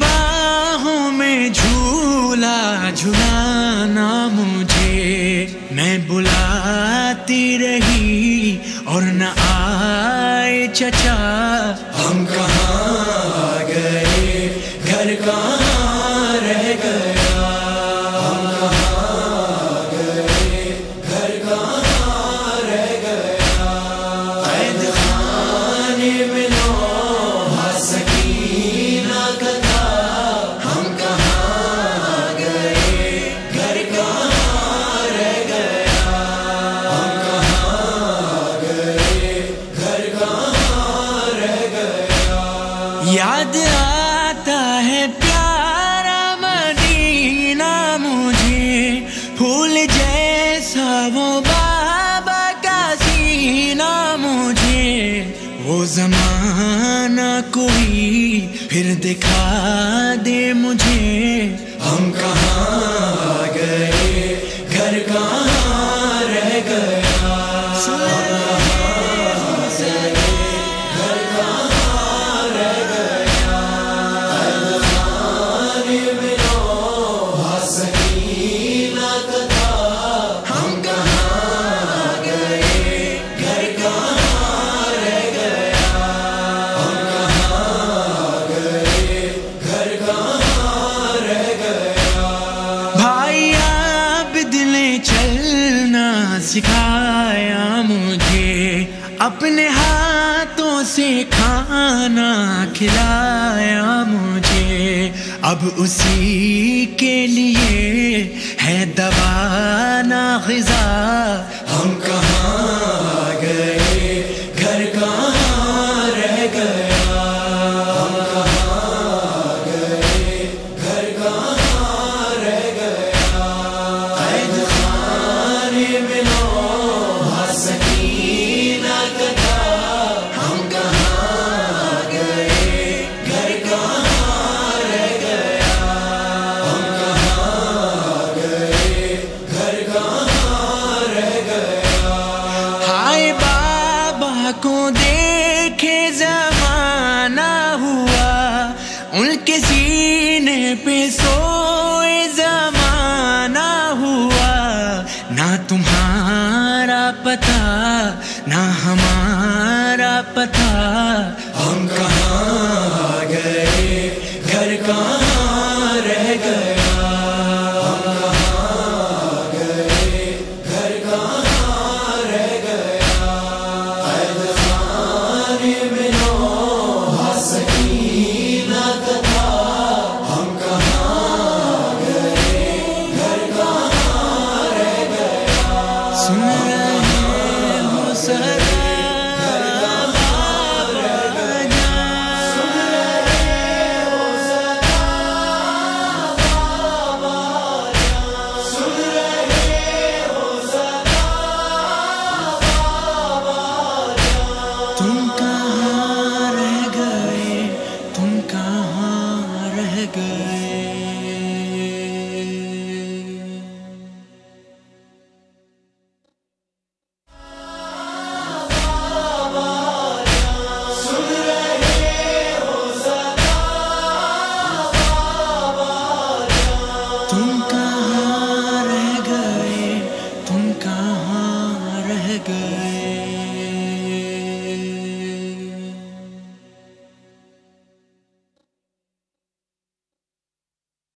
باہوں میں جھولا جھلانا مجھے میں بلاتی رہی اور نہ آئے چچا ہم کہاں پھر دکھا دے مجھے۔ ہم کہاں گئے؟ گھر کہاں رہ گیا؟ سکھایا مجھے۔ اپنے ہاتھوں سے کھانا کھلایا مجھے۔ اب اسی کے لیے ہے دبانا غذا ہم پتا ہم کہاں گئے؟ گھر کہاں رہ گیا؟ ہم کہاں گئے؟ گھر کہاں گئے۔